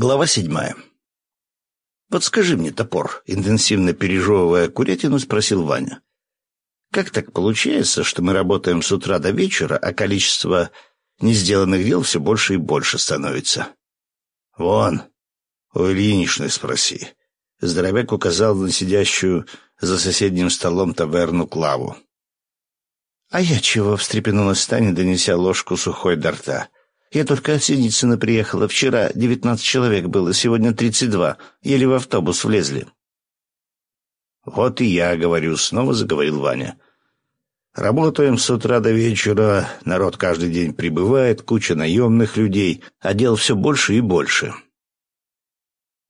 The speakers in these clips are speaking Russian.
Глава седьмая. «Подскажи мне, топор», — интенсивно пережевывая курятину, спросил Ваня. «Как так получается, что мы работаем с утра до вечера, а количество несделанных дел все больше и больше становится?» «Вон, у Ильиничны спроси». Здоровяк указал на сидящую за соседним столом таверну Клаву. «А я чего?» — встрепенулась Таня, донеся ложку сухой до рта. Я только от Синицына приехала. Вчера девятнадцать человек было, сегодня тридцать два. Еле в автобус влезли. Вот и я говорю, снова заговорил Ваня. Работаем с утра до вечера, народ каждый день прибывает, куча наемных людей, а дел все больше и больше.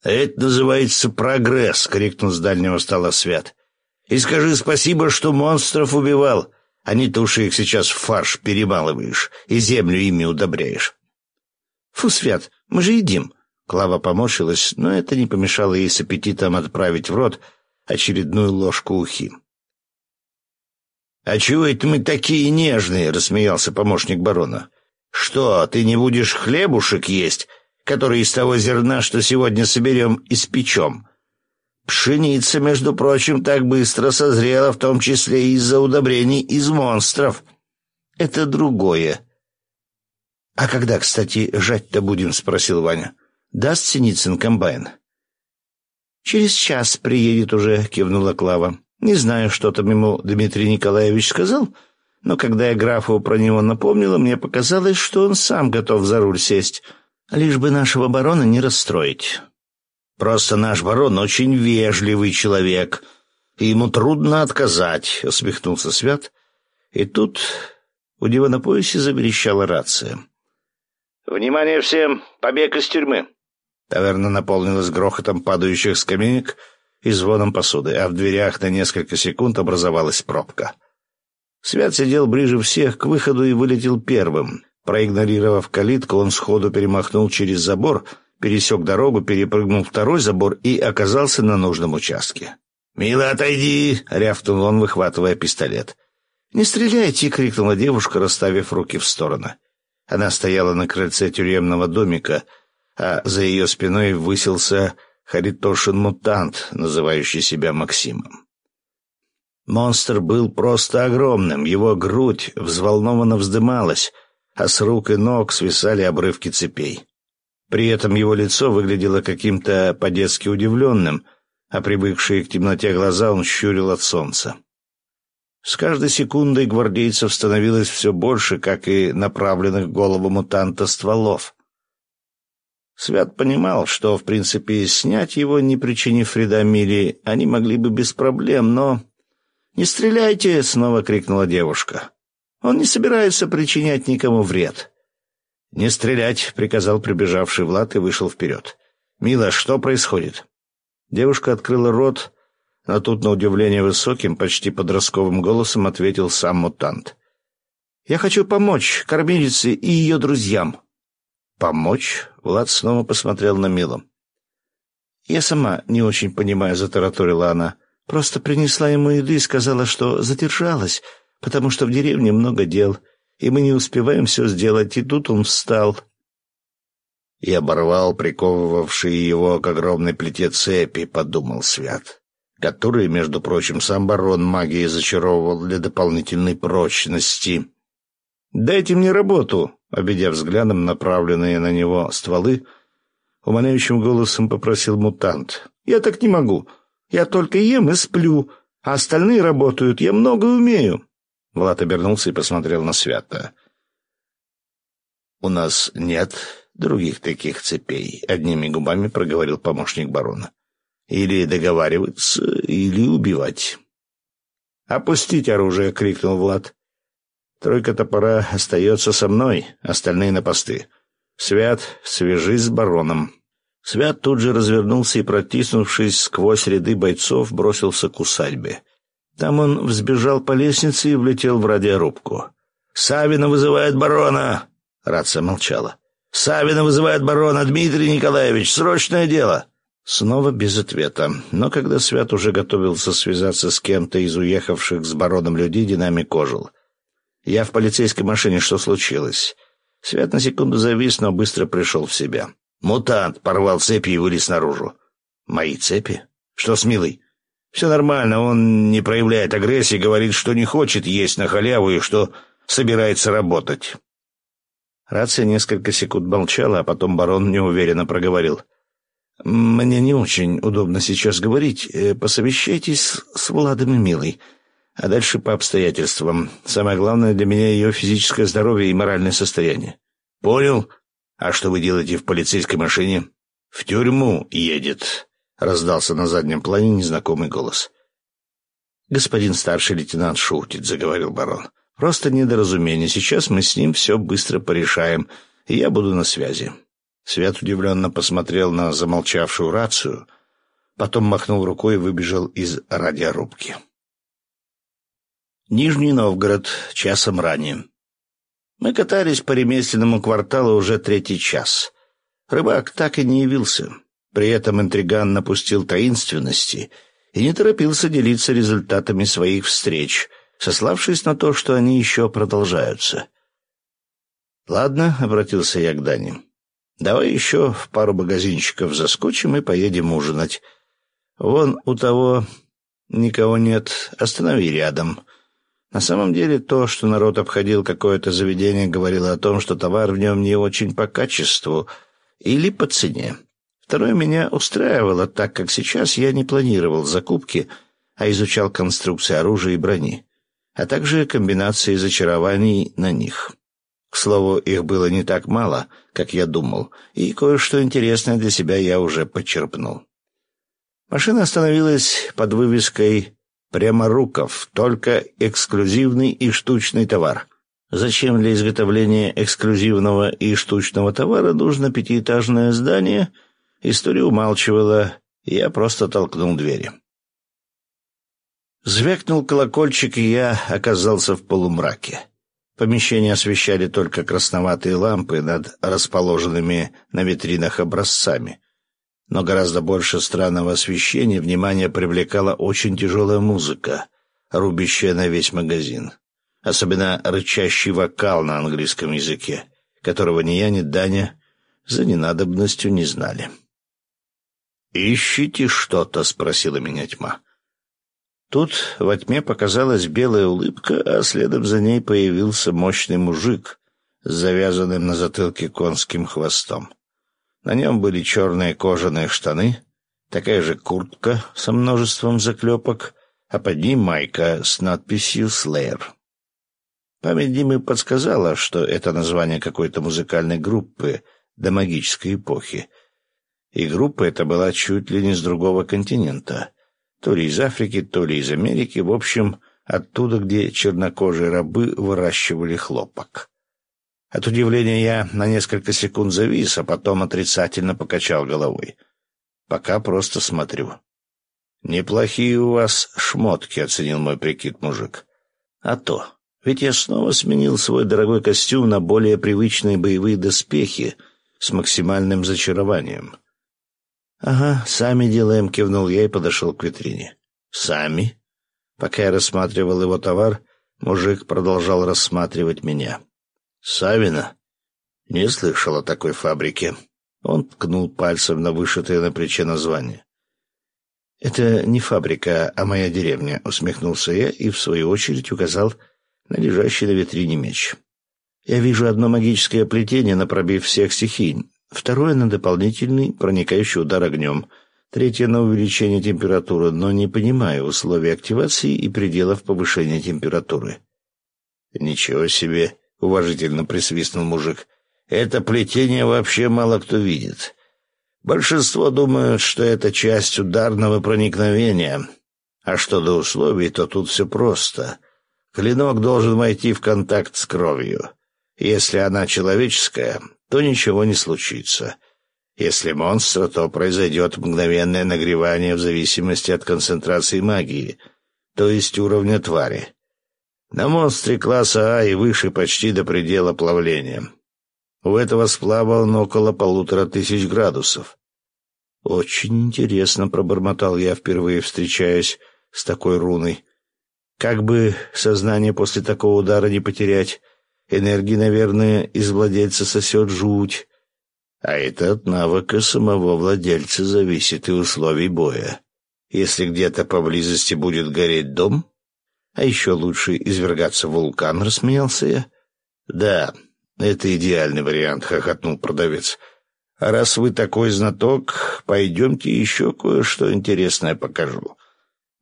«Это называется прогресс», — крикнул с дальнего стола Свят. «И скажи спасибо, что монстров убивал, а не то, что их сейчас в фарш перемалываешь и землю ими удобряешь. Фу, Свят, мы же едим. Клава поморщилась, но это не помешало ей с аппетитом отправить в рот очередную ложку ухи. «А чего это мы такие нежные?» — рассмеялся помощник барона. «Что, ты не будешь хлебушек есть, который из того зерна, что сегодня соберем и спечем?» Пшеница, между прочим, так быстро созрела, в том числе из-за удобрений из монстров. Это другое. — А когда, кстати, жать-то будем? — спросил Ваня. — Даст Синицын комбайн? — Через час приедет уже, — кивнула Клава. — Не знаю, что там ему Дмитрий Николаевич сказал, но когда я графу про него напомнила, мне показалось, что он сам готов за руль сесть, лишь бы нашего барона не расстроить. Просто наш барон очень вежливый человек, и ему трудно отказать, — усмехнулся Свят. И тут у него на поясе заверещала рация. «Внимание всем! Побег из тюрьмы!» Таверна наполнилась грохотом падающих скамеек и звоном посуды, а в дверях на несколько секунд образовалась пробка. Свят сидел ближе всех к выходу и вылетел первым. Проигнорировав калитку, он сходу перемахнул через забор — пересек дорогу, перепрыгнул второй забор и оказался на нужном участке. «Мила, отойди!» — рявкнул он, выхватывая пистолет. «Не стреляйте!» — крикнула девушка, расставив руки в стороны. Она стояла на крыльце тюремного домика, а за ее спиной высился Харитошин-мутант, называющий себя Максимом. Монстр был просто огромным, его грудь взволнованно вздымалась, а с рук и ног свисали обрывки цепей. При этом его лицо выглядело каким-то по-детски удивленным, а привыкшие к темноте глаза он щурил от солнца. С каждой секундой гвардейцев становилось все больше, как и направленных в голову мутанта стволов. Свят понимал, что, в принципе, снять его, не причинив вреда Мире, они могли бы без проблем, но... «Не стреляйте!» — снова крикнула девушка. «Он не собирается причинять никому вред. «Не стрелять!» — приказал прибежавший Влад и вышел вперед. «Мила, что происходит?» Девушка открыла рот, но тут, на удивление высоким, почти подростковым голосом ответил сам мутант. «Я хочу помочь кормилице и ее друзьям». «Помочь?» — Влад снова посмотрел на Милу. «Я сама не очень понимаю», — затараторила она. «Просто принесла ему еды и сказала, что задержалась, потому что в деревне много дел и мы не успеваем все сделать, и тут он встал и оборвал приковывавшие его к огромной плите цепи, подумал Свят, который, между прочим, сам барон магии зачаровывал для дополнительной прочности. «Дайте мне работу!» — обидя взглядом направленные на него стволы, умоляющим голосом попросил мутант. «Я так не могу. Я только ем и сплю, а остальные работают. Я много умею». Влад обернулся и посмотрел на Свята. «У нас нет других таких цепей», — одними губами проговорил помощник барона. «Или договариваться, или убивать». «Опустить оружие!» — крикнул Влад. «Тройка топора остается со мной, остальные на посты. Свят, свяжись с бароном». Свят тут же развернулся и, протиснувшись сквозь ряды бойцов, бросился к усадьбе. Там он взбежал по лестнице и влетел в радиорубку. «Савина вызывает барона!» Рация молчала. «Савина вызывает барона! Дмитрий Николаевич! Срочное дело!» Снова без ответа. Но когда Свят уже готовился связаться с кем-то из уехавших с бароном людей, динамик ожил. «Я в полицейской машине. Что случилось?» Свят на секунду завис, но быстро пришел в себя. Мутант порвал цепи и вылез наружу. Мои цепи? Что с Милой? Все нормально, он не проявляет агрессии, говорит, что не хочет есть на халяву и что собирается работать. Рация несколько секунд молчала, а потом барон неуверенно проговорил. «Мне не очень удобно сейчас говорить. Э, посовещайтесь с Владом и Милой. А дальше по обстоятельствам. Самое главное для меня ее физическое здоровье и моральное состояние». «Понял. А что вы делаете в полицейской машине?» «В тюрьму едет», — раздался на заднем плане незнакомый голос. «Господин старший лейтенант шутит», — заговорил барон. «Просто недоразумение. Сейчас мы с ним все быстро порешаем, и я буду на связи». Свят удивленно посмотрел на замолчавшую рацию, потом махнул рукой и выбежал из радиорубки. Нижний Новгород, часом ранее. Мы катались по ремесленному кварталу уже третий час. Рыбак так и не явился. При этом интриган напустил таинственности и не торопился делиться результатами своих встреч, сославшись на то, что они еще продолжаются. «Ладно», — обратился я к Дане, — «давай еще в пару магазинчиков заскочим и поедем ужинать. Вон у того никого нет, останови рядом». На самом деле то, что народ обходил какое-то заведение, говорило о том, что товар в нем не очень по качеству или по цене. Второе меня устраивало, так как сейчас я не планировал закупки, а изучал конструкции оружия и брони, а также комбинации зачарований на них. К слову, их было не так мало, как я думал, и кое-что интересное для себя я уже подчерпнул. Машина остановилась под вывеской Прямо руков, только эксклюзивный и штучный товар. Зачем для изготовления эксклюзивного и штучного товара нужно пятиэтажное здание? История умалчивала, я просто толкнул двери. Звякнул колокольчик, и я оказался в полумраке. Помещение освещали только красноватые лампы над расположенными на витринах образцами но гораздо больше странного освещения внимание привлекала очень тяжелая музыка, рубящая на весь магазин. Особенно рычащий вокал на английском языке, которого ни я, ни Даня за ненадобностью не знали. «Ищите что-то?» — спросила меня тьма. Тут во тьме показалась белая улыбка, а следом за ней появился мощный мужик с завязанным на затылке конским хвостом. На нем были черные кожаные штаны, такая же куртка со множеством заклепок, а под ним майка с надписью «Слэйр». Память Димы подсказала, что это название какой-то музыкальной группы до магической эпохи. И группа эта была чуть ли не с другого континента. То ли из Африки, то ли из Америки, в общем, оттуда, где чернокожие рабы выращивали хлопок. От удивления я на несколько секунд завис, а потом отрицательно покачал головой. Пока просто смотрю. «Неплохие у вас шмотки», — оценил мой прикид мужик. «А то. Ведь я снова сменил свой дорогой костюм на более привычные боевые доспехи с максимальным зачарованием». «Ага, сами делаем», — кивнул я и подошел к витрине. «Сами?» Пока я рассматривал его товар, мужик продолжал рассматривать меня. Савина? Не слышал о такой фабрике. Он ткнул пальцем на вышитое на плече название. «Это не фабрика, а моя деревня», — усмехнулся я и, в свою очередь, указал на лежащий на витрине меч. «Я вижу одно магическое плетение на пробив всех стихий, второе — на дополнительный проникающий удар огнем, третье — на увеличение температуры, но не понимаю условий активации и пределов повышения температуры». «Ничего себе!» — уважительно присвистнул мужик. «Это плетение вообще мало кто видит. Большинство думают, что это часть ударного проникновения. А что до условий, то тут все просто. Клинок должен войти в контакт с кровью. Если она человеческая, то ничего не случится. Если монстра, то произойдет мгновенное нагревание в зависимости от концентрации магии, то есть уровня твари. На монстре класса А и выше почти до предела плавления. У этого сплава он около полутора тысяч градусов. «Очень интересно», — пробормотал я, впервые встречаясь с такой руной. «Как бы сознание после такого удара не потерять? Энергии, наверное, из владельца сосет жуть». А это от навыка самого владельца зависит и условий боя. Если где-то поблизости будет гореть дом, а еще лучше извергаться вулкан, рассмеялся я. Да, это идеальный вариант, хохотнул продавец. А раз вы такой знаток, пойдемте еще кое-что интересное покажу.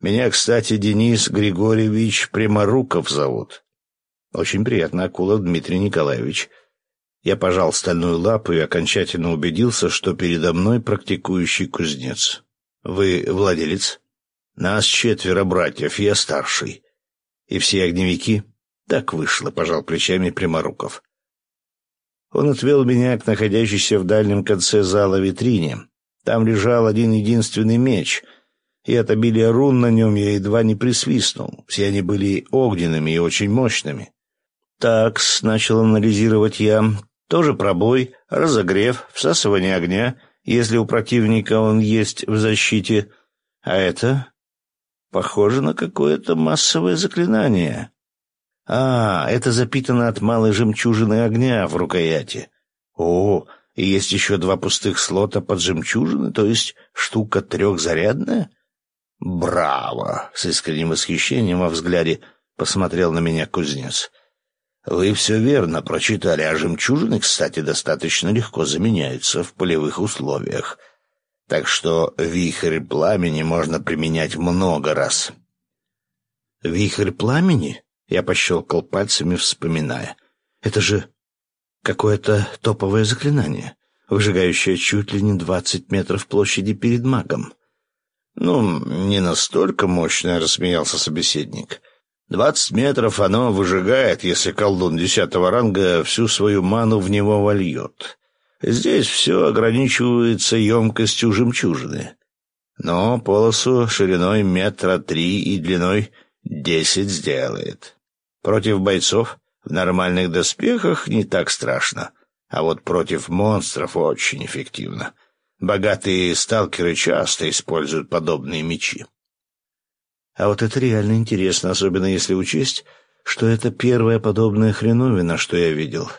Меня, кстати, Денис Григорьевич Пряморуков зовут. Очень приятно, Акулов Дмитрий Николаевич. Я пожал стальную лапу и окончательно убедился, что передо мной практикующий кузнец. Вы владелец? Нас четверо братьев, я старший. И все огневики? Так вышло, пожал плечами Пряморуков. Он отвел меня к находящейся в дальнем конце зала витрине. Там лежал один единственный меч, и от обилия рун на нем я едва не присвистнул. Все они были огненными и очень мощными. «Такс», — начал анализировать я, — «тоже пробой, разогрев, всасывание огня, если у противника он есть в защите. А это похоже на какое-то массовое заклинание. А, это запитано от малой жемчужины огня в рукояти. О, и есть еще два пустых слота под жемчужины, то есть штука трехзарядная? Браво! С искренним восхищением во взгляде посмотрел на меня кузнец. Вы все верно прочитали, а жемчужины, кстати, достаточно легко заменяются в полевых условиях. Так что вихрь пламени можно применять много раз. Вихрь пламени? Я пощелкал пальцами, вспоминая. Это же какое-то топовое заклинание, выжигающее чуть ли не двадцать метров площади перед магом. «Ну, не настолько мощное», — рассмеялся собеседник. «Двадцать метров оно выжигает, если колдун десятого ранга всю свою ману в него вольет. Здесь все ограничивается емкостью жемчужины. Но полосу шириной метра три и длиной десять сделает. Против бойцов в нормальных доспехах не так страшно, а вот против монстров очень эффективно. Богатые сталкеры часто используют подобные мечи. А вот это реально интересно, особенно если учесть, что это первая подобная хреновина, что я видел.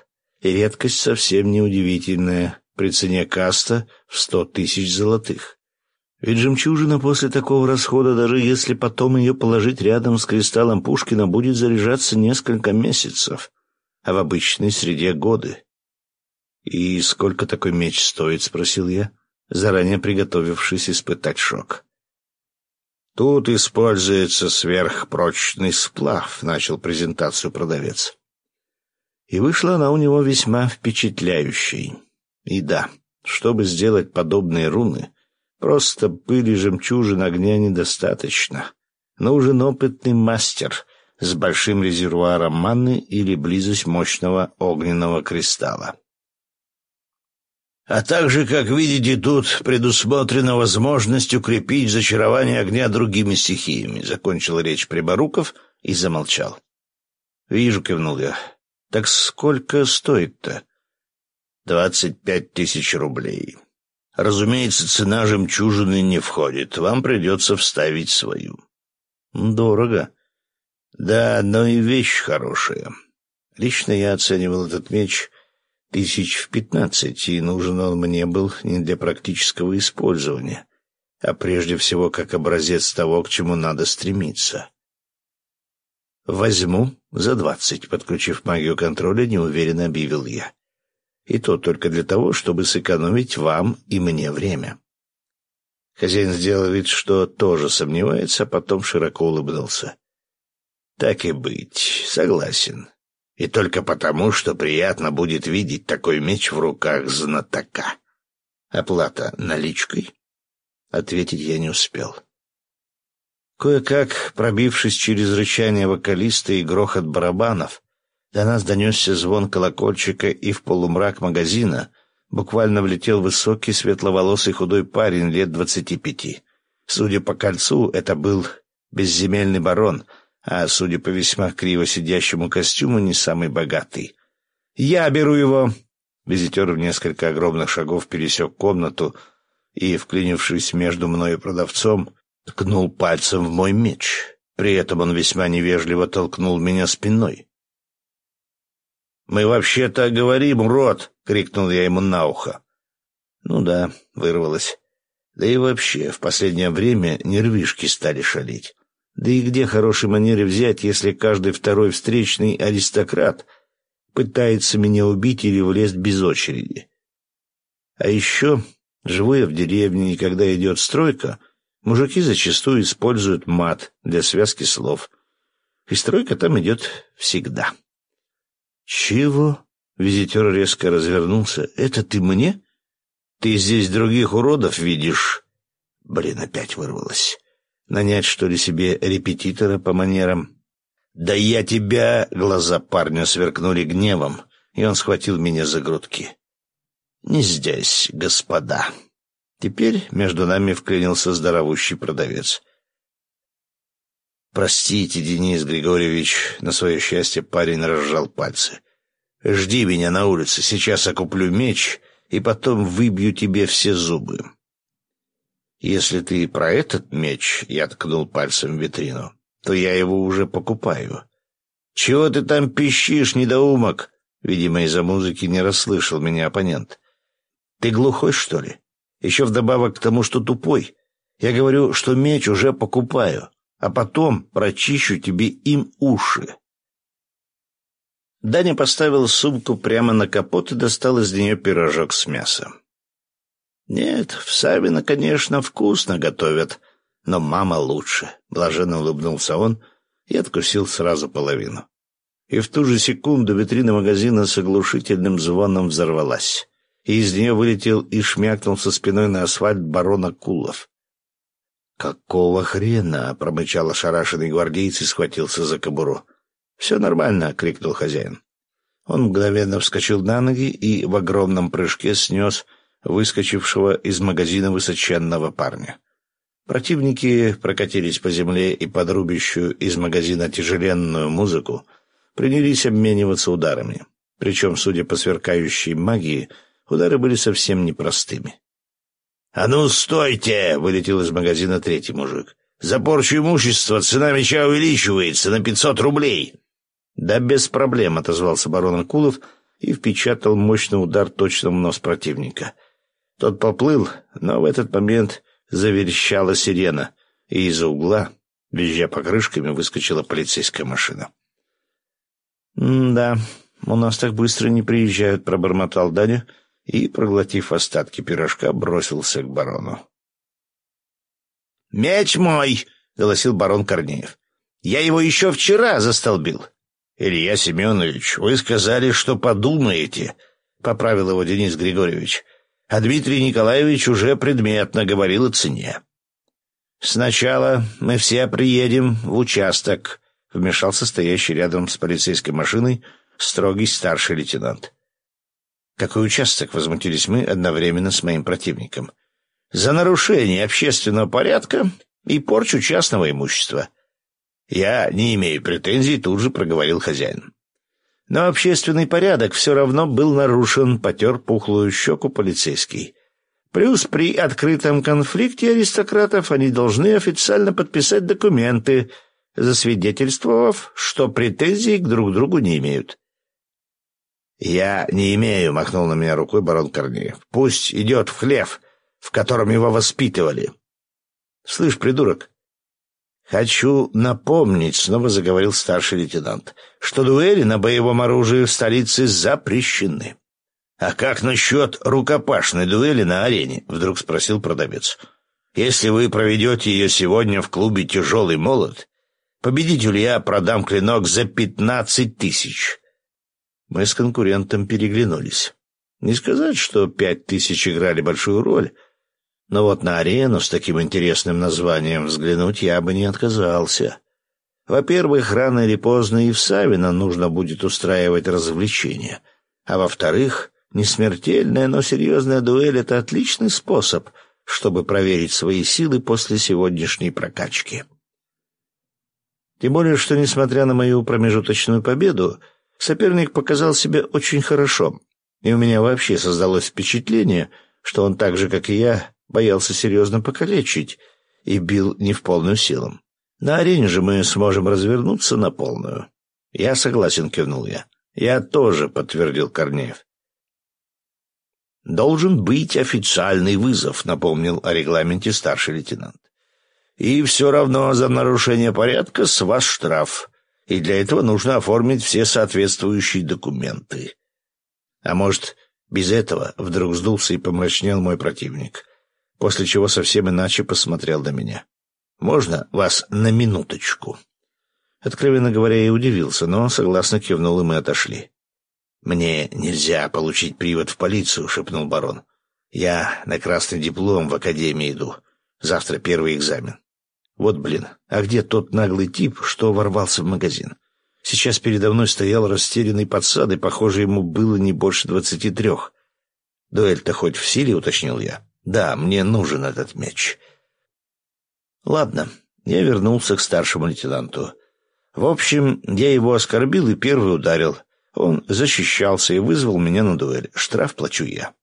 И редкость совсем неудивительная при цене каста в сто тысяч золотых. Ведь жемчужина после такого расхода, даже если потом ее положить рядом с кристаллом Пушкина, будет заряжаться несколько месяцев, а в обычной среде годы. «И сколько такой меч стоит?» — спросил я, заранее приготовившись испытать шок. «Тут используется сверхпрочный сплав», — начал презентацию продавец. И вышла она у него весьма впечатляющей. И да, чтобы сделать подобные руны — Просто пыли жемчужин огня недостаточно. Нужен опытный мастер с большим резервуаром манны или близость мощного огненного кристалла. А также, как видите, тут предусмотрена возможность укрепить зачарование огня другими стихиями, — закончил речь Приборуков и замолчал. — Вижу, — кивнул я. — Так сколько стоит-то? — Двадцать пять тысяч рублей. Разумеется, цена жемчужины не входит. Вам придется вставить свою. Дорого. Да, но и вещь хорошая. Лично я оценивал этот меч тысяч в пятнадцать, и нужен он мне был не для практического использования, а прежде всего как образец того, к чему надо стремиться. «Возьму за двадцать», — подключив магию контроля, неуверенно объявил я и то только для того, чтобы сэкономить вам и мне время. Хозяин сделал вид, что тоже сомневается, а потом широко улыбнулся. Так и быть, согласен. И только потому, что приятно будет видеть такой меч в руках знатока. Оплата наличкой? Ответить я не успел. Кое-как, пробившись через рычание вокалиста и грохот барабанов, до нас донесся звон колокольчика, и в полумрак магазина буквально влетел высокий светловолосый худой парень лет двадцати пяти. Судя по кольцу, это был безземельный барон, а, судя по весьма криво сидящему костюму, не самый богатый. «Я беру его!» Визитер в несколько огромных шагов пересек комнату и, вклинившись между мной и продавцом, ткнул пальцем в мой меч. При этом он весьма невежливо толкнул меня спиной. «Мы вообще-то говорим, урод!» — крикнул я ему на ухо. Ну да, вырвалось. Да и вообще, в последнее время нервишки стали шалить. Да и где хорошие манеры взять, если каждый второй встречный аристократ пытается меня убить или влезть без очереди? А еще, живу я в деревне, и когда идет стройка, мужики зачастую используют мат для связки слов. И стройка там идет всегда. «Чего?» — визитер резко развернулся. «Это ты мне?» Ты здесь других уродов видишь?» Блин, опять вырвалось. Нанять, что ли, себе репетитора по манерам? «Да я тебя...» — глаза парня сверкнули гневом, и он схватил меня за грудки. «Не здесь, господа». Теперь между нами вклинился здоровущий продавец. «Простите, Денис Григорьевич», — на свое счастье парень разжал пальцы. «Жди меня на улице, сейчас окуплю меч и потом выбью тебе все зубы. Если ты про этот меч, я ткнул пальцем в витрину, то я его уже покупаю. Чего ты там пищишь, недоумок? Видимо, из-за музыки не расслышал меня оппонент. Ты глухой, что ли? Еще вдобавок к тому, что тупой. Я говорю, что меч уже покупаю, а потом прочищу тебе им уши. Даня поставил сумку прямо на капот и достал из нее пирожок с мясом. «Нет, в Савино, конечно, вкусно готовят, но мама лучше», — блаженно улыбнулся он и откусил сразу половину. И в ту же секунду витрина магазина с оглушительным звоном взорвалась, и из нее вылетел и шмякнул со спиной на асфальт барона Кулов. «Какого хрена?» — промычал ошарашенный гвардейц и схватился за кобуру. «Все нормально!» — крикнул хозяин. Он мгновенно вскочил на ноги и в огромном прыжке снес выскочившего из магазина высоченного парня. Противники прокатились по земле и под рубящую из магазина тяжеленную музыку принялись обмениваться ударами. Причем, судя по сверкающей магии, удары были совсем непростыми. «А ну, стойте!» — вылетел из магазина третий мужик. «За порчу имущества цена меча увеличивается на пятьсот рублей!» «Да без проблем», — отозвался барон Акулов и впечатал мощный удар точно в нос противника. Тот поплыл, но в этот момент заверещала сирена, и из-за угла, визжа покрышками, выскочила полицейская машина. «Да, у нас так быстро не приезжают», — пробормотал Даня и, проглотив остатки пирожка, бросился к барону. «Меч мой!» — голосил барон Корнеев. «Я его еще вчера застолбил. «Илья Семенович, вы сказали, что подумаете», — поправил его Денис Григорьевич. «А Дмитрий Николаевич уже предметно говорил о цене». «Сначала мы все приедем в участок», — вмешался стоящий рядом с полицейской машиной строгий старший лейтенант. «Какой участок?» — возмутились мы одновременно с моим противником. «За нарушение общественного порядка и порчу частного имущества. «Я не имею претензий», — тут же проговорил хозяин. Но общественный порядок все равно был нарушен, потер пухлую щеку полицейский. Плюс при открытом конфликте аристократов они должны официально подписать документы, засвидетельствовав, что претензий к друг другу не имеют. «Я не имею», — махнул на меня рукой барон Корнеев. «Пусть идет в хлев, в котором его воспитывали». «Слышь, придурок, «Хочу напомнить», — снова заговорил старший лейтенант, «что дуэли на боевом оружии в столице запрещены». «А как насчет рукопашной дуэли на арене?» — вдруг спросил продавец. «Если вы проведете ее сегодня в клубе «Тяжелый молот», победителю я продам клинок за пятнадцать тысяч». Мы с конкурентом переглянулись. Не сказать, что пять тысяч играли большую роль — но вот на арену с таким интересным названием взглянуть я бы не отказался. Во-первых, рано или поздно и в Савино нужно будет устраивать развлечения. А во-вторых, несмертельная, но серьезная дуэль — это отличный способ, чтобы проверить свои силы после сегодняшней прокачки. Тем более, что, несмотря на мою промежуточную победу, соперник показал себя очень хорошо, и у меня вообще создалось впечатление, что он так же, как и я, боялся серьезно покалечить и бил не в полную силу. На арене же мы сможем развернуться на полную. Я согласен, кивнул я. Я тоже, подтвердил Корнеев. должен быть официальный вызов», — напомнил о регламенте старший лейтенант. «И все равно за нарушение порядка с вас штраф, и для этого нужно оформить все соответствующие документы». «А может, без этого?» — вдруг сдулся и помрачнел мой противник, после чего совсем иначе посмотрел на меня. «Можно вас на минуточку?» Откровенно говоря, я удивился, но согласно кивнул, и мы отошли. «Мне нельзя получить привод в полицию», — шепнул барон. «Я на красный диплом в академии иду. Завтра первый экзамен». Вот блин, а где тот наглый тип, что ворвался в магазин? Сейчас передо мной стоял растерянный подсад, и, похоже, ему было не больше двадцати трех. «Дуэль-то хоть в силе?» — уточнил я. «Да, мне нужен этот меч». «Ладно». Я вернулся к старшему лейтенанту. В общем, я его оскорбил и первый ударил. Он защищался и вызвал меня на дуэль. Штраф плачу я.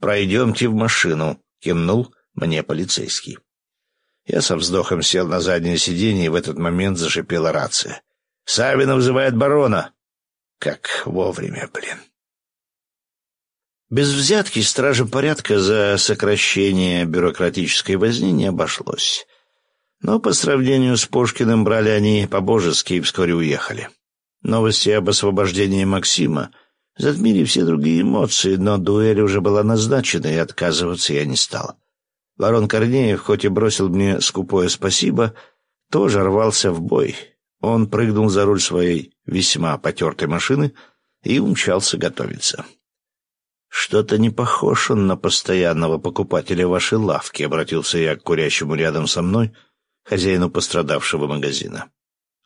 «Пройдемте в машину», — кивнул мне полицейский. Я со вздохом сел на заднее сиденье, и в этот момент зашипела рация. «Савина вызывает барона!» Как вовремя, блин. Без взятки стражем порядка за сокращение бюрократической возни не обошлось. Но по сравнению с Пушкиным брали они по-божески и вскоре уехали. Новости об освобождении Максима затмили все другие эмоции, но дуэль уже была назначена, и отказываться я не стал. Барон Корнеев, хоть и бросил мне скупое спасибо, тоже рвался в бой. Он прыгнул за руль своей весьма потертой машины и умчался готовиться. «Что-то не похож он на постоянного покупателя вашей лавки», — обратился я к курящему рядом со мной, хозяину пострадавшего магазина.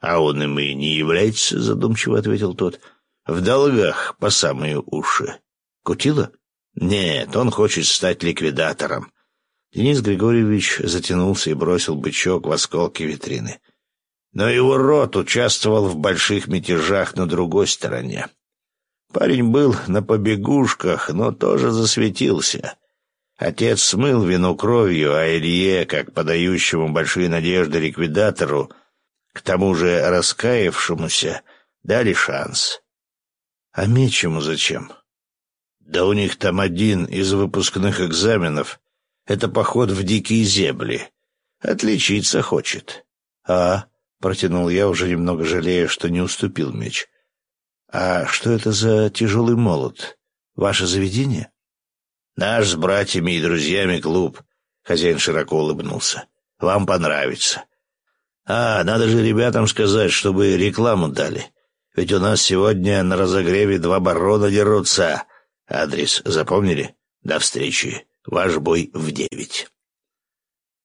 «А он им и не является», — задумчиво ответил тот. «В долгах по самые уши». «Кутила?» «Нет, он хочет стать ликвидатором». Денис Григорьевич затянулся и бросил бычок в осколки витрины. Но его род участвовал в больших мятежах на другой стороне. Парень был на побегушках, но тоже засветился. Отец смыл вину кровью, а Илье, как подающему большие надежды ликвидатору, к тому же раскаявшемуся, дали шанс. А меч ему зачем? Да у них там один из выпускных экзаменов — это поход в дикие земли. Отличиться хочет. А, — протянул я, уже немного жалея, что не уступил меч. А что это за тяжелый молот? Ваше заведение? Наш с братьями и друзьями клуб. Хозяин широко улыбнулся. Вам понравится. А, надо же ребятам сказать, чтобы рекламу дали. Ведь у нас сегодня на разогреве два барона дерутся. Адрес запомнили? До встречи. Ваш бой в девять.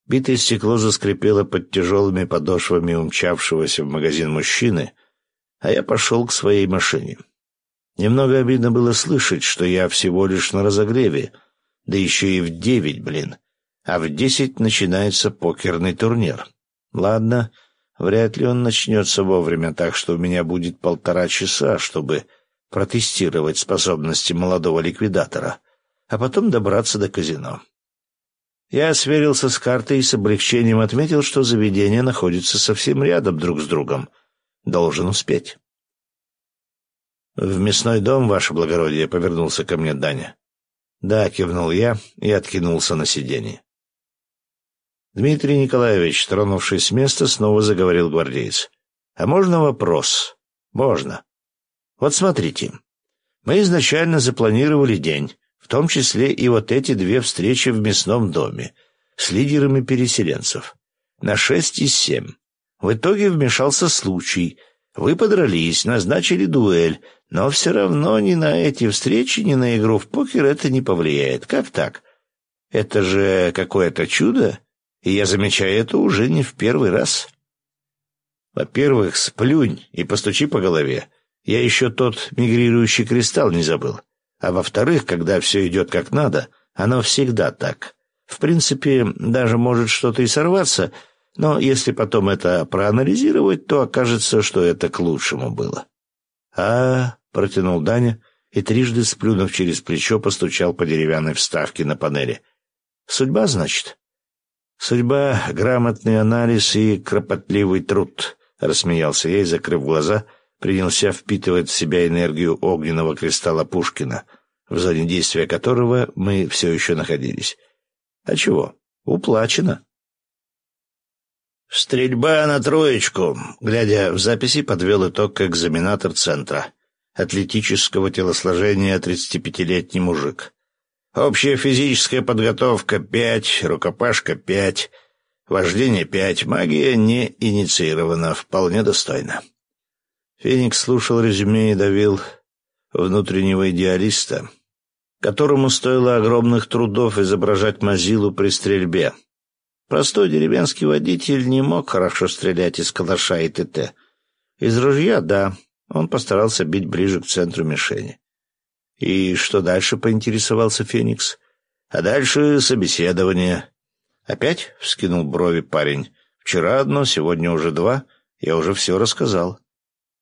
Битое стекло заскрипело под тяжелыми подошвами умчавшегося в магазин мужчины, а я пошел к своей машине. Немного обидно было слышать, что я всего лишь на разогреве, да еще и в девять, блин, а в десять начинается покерный турнир. Ладно, вряд ли он начнется вовремя, так что у меня будет полтора часа, чтобы протестировать способности молодого ликвидатора, а потом добраться до казино. Я сверился с картой и с облегчением отметил, что заведение находится совсем рядом друг с другом. Должен успеть. «В мясной дом, ваше благородие», — повернулся ко мне Даня. «Да», — кивнул я и откинулся на сиденье. Дмитрий Николаевич, тронувшись с места, снова заговорил гвардеец. «А можно вопрос?» «Можно. Вот смотрите. Мы изначально запланировали день, в том числе и вот эти две встречи в мясном доме с лидерами переселенцев. На шесть из семь. В итоге вмешался случай. Вы подрались, назначили дуэль, но все равно ни на эти встречи, ни на игру в покер это не повлияет. Как так? Это же какое-то чудо? И я замечаю это уже не в первый раз. Во-первых, сплюнь и постучи по голове. Я еще тот мигрирующий кристалл не забыл. А во-вторых, когда все идет как надо, оно всегда так. В принципе, даже может что-то и сорваться, но если потом это проанализировать, то окажется, что это к лучшему было. А, протянул Даня и трижды сплюнув через плечо, постучал по деревянной вставке на панели. Судьба, значит? Судьба, грамотный анализ и кропотливый труд, рассмеялся я и, закрыв глаза, принялся впитывать в себя энергию огненного кристалла Пушкина, в зоне действия которого мы все еще находились. А чего? Уплачено. Стрельба на троечку, глядя в записи, подвел итог экзаменатор центра. Атлетического телосложения 35-летний мужик. Общая физическая подготовка — пять, рукопашка — пять, вождение — пять, магия не инициирована, вполне достойно. Феникс слушал резюме и давил внутреннего идеалиста, которому стоило огромных трудов изображать Мазилу при стрельбе. Простой деревенский водитель не мог хорошо стрелять из калаша и ТТ. Из ружья — да, он постарался бить ближе к центру мишени. «И что дальше?» — поинтересовался Феникс. «А дальше собеседование». «Опять?» — вскинул брови парень. «Вчера одно, сегодня уже два. Я уже все рассказал».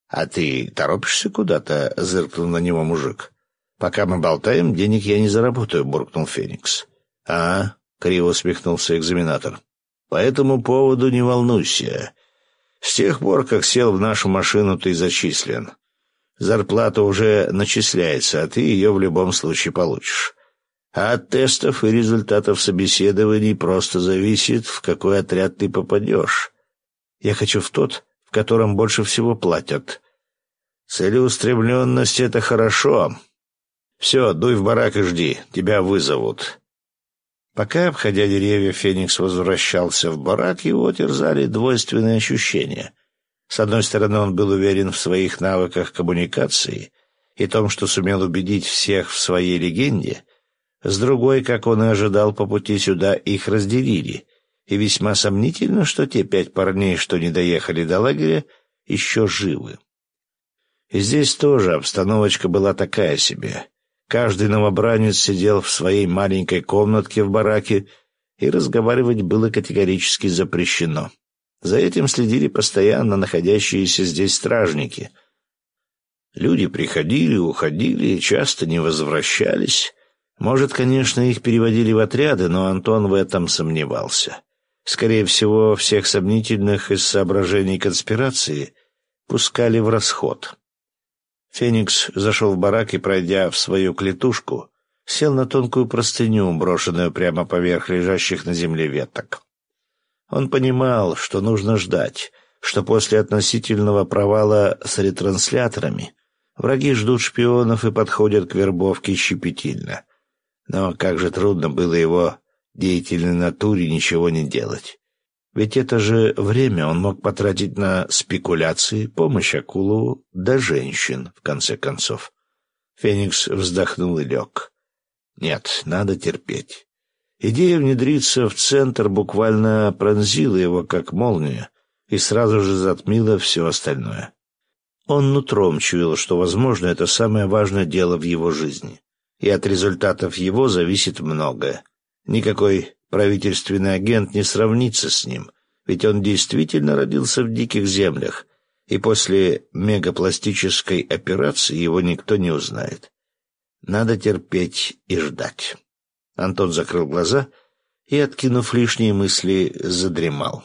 «А ты торопишься куда-то?» — зыркнул на него мужик. «Пока мы болтаем, денег я не заработаю», — буркнул Феникс. «А?» — криво усмехнулся экзаменатор. «По этому поводу не волнуйся. С тех пор, как сел в нашу машину, ты зачислен. Зарплата уже начисляется, а ты ее в любом случае получишь. А от тестов и результатов собеседований просто зависит, в какой отряд ты попадешь. Я хочу в тот, в котором больше всего платят. Целеустремленность — это хорошо. Все, дуй в барак и жди, тебя вызовут. Пока, обходя деревья, Феникс возвращался в барак, его терзали двойственные ощущения. С одной стороны, он был уверен в своих навыках коммуникации и том, что сумел убедить всех в своей легенде. С другой, как он и ожидал, по пути сюда их разделили, и весьма сомнительно, что те пять парней, что не доехали до лагеря, еще живы. И здесь тоже обстановочка была такая себе. Каждый новобранец сидел в своей маленькой комнатке в бараке, и разговаривать было категорически запрещено. За этим следили постоянно находящиеся здесь стражники. Люди приходили, уходили часто не возвращались. Может, конечно, их переводили в отряды, но Антон в этом сомневался. Скорее всего, всех сомнительных из соображений конспирации пускали в расход. Феникс зашел в барак и, пройдя в свою клетушку, сел на тонкую простыню, брошенную прямо поверх лежащих на земле веток. Он понимал, что нужно ждать, что после относительного провала с ретрансляторами враги ждут шпионов и подходят к вербовке щепетильно. Но как же трудно было его деятельной натуре ничего не делать. Ведь это же время он мог потратить на спекуляции, помощь Акулову, да женщин, в конце концов. Феникс вздохнул и лег. Нет, надо терпеть. Идея внедриться в центр буквально пронзила его, как молния, и сразу же затмила все остальное. Он нутром чуял, что, возможно, это самое важное дело в его жизни, и от результатов его зависит многое. Никакой правительственный агент не сравнится с ним, ведь он действительно родился в диких землях, и после мегапластической операции его никто не узнает. Надо терпеть и ждать. Антон закрыл глаза и, откинув лишние мысли, задремал.